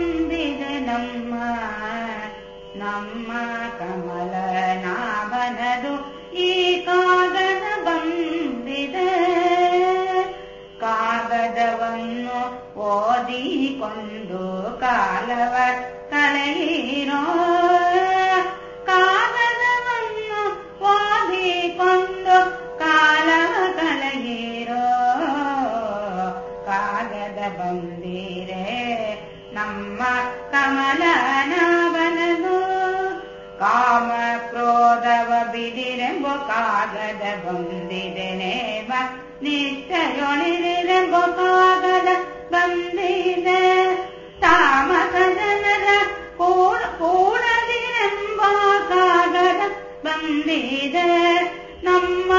ಬಂದಿದೆ ನಮ್ಮ ನಮ್ಮ ಕಮಲನಾಭನದು ಈ ಕಾಗದ ಬಂದಿದೆ ಕಾಗದವನ್ನು ಓದಿಕೊಂಡು ಕಾಲವ ಕಳೆಯಿರೋ ಕಾಗದವನ್ನು ಓದಿಕೊಂಡು ಕಾಲವ ಕಳೆಯಿರೋ ಕಾಗದ ಬಂದಿರೆ ಕಾಮ ಕ್ರೋಧವ ಬಿಡಿರೆಂಬ ಕಾಗದ ಬಂದಿದೆ ನೇಮ ನಿಷ್ಠೆಯೊಳಿರೆಂಬ ಕಾಗದ ಬಂದಿದೆ ತಾಮಸ ಜನರ ಕೂಡ ಕೂಡದಿರೆಂಬ ಕಾಗದ ಬಂದಿದೆ ನಮ್ಮ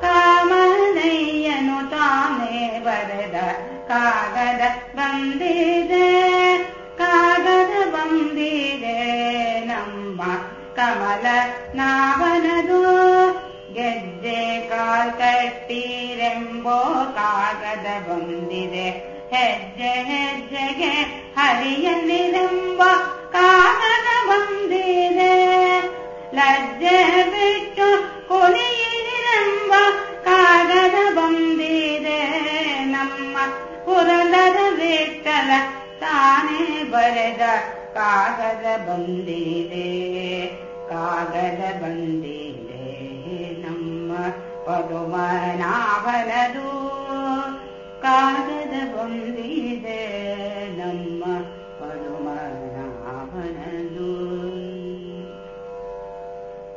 ಕಾಮನಯ್ಯನು ತಾನೇ ಬರೆದ ಕಾಗದ ಬಂದಿದೆ ಕಮಲ ನಾವನದು. ಗೆಜ್ಜೆ ಕಾಲ್ ಕಟ್ಟಿರೆಂಬೋ ಕಾಗದ ಬಂದಿದೆ. ಹೆಜ್ಜೆ ಹೆಜ್ಜೆಗೆ ಹರಿಯನ್ನಿರೆಂಬ ಕಾಗದ ಬಂದಿದೆ. ಲಜ್ಜೆ ಬಿಟ್ಟು ಕುಣಿಯಿರೆಂಬ ಕಾಗದ ಬಂದಿದೆ. ನಮ್ಮ ಪುರಂದರ ವಿಠಲ ತಾನೇ ಬರೆದ ಕಾಗದ ಬಂದಿದೆ. ಕಾಗದ ಬಂದಿದೆ ನಮ್ಮ ಪದುಮನಾಭನದು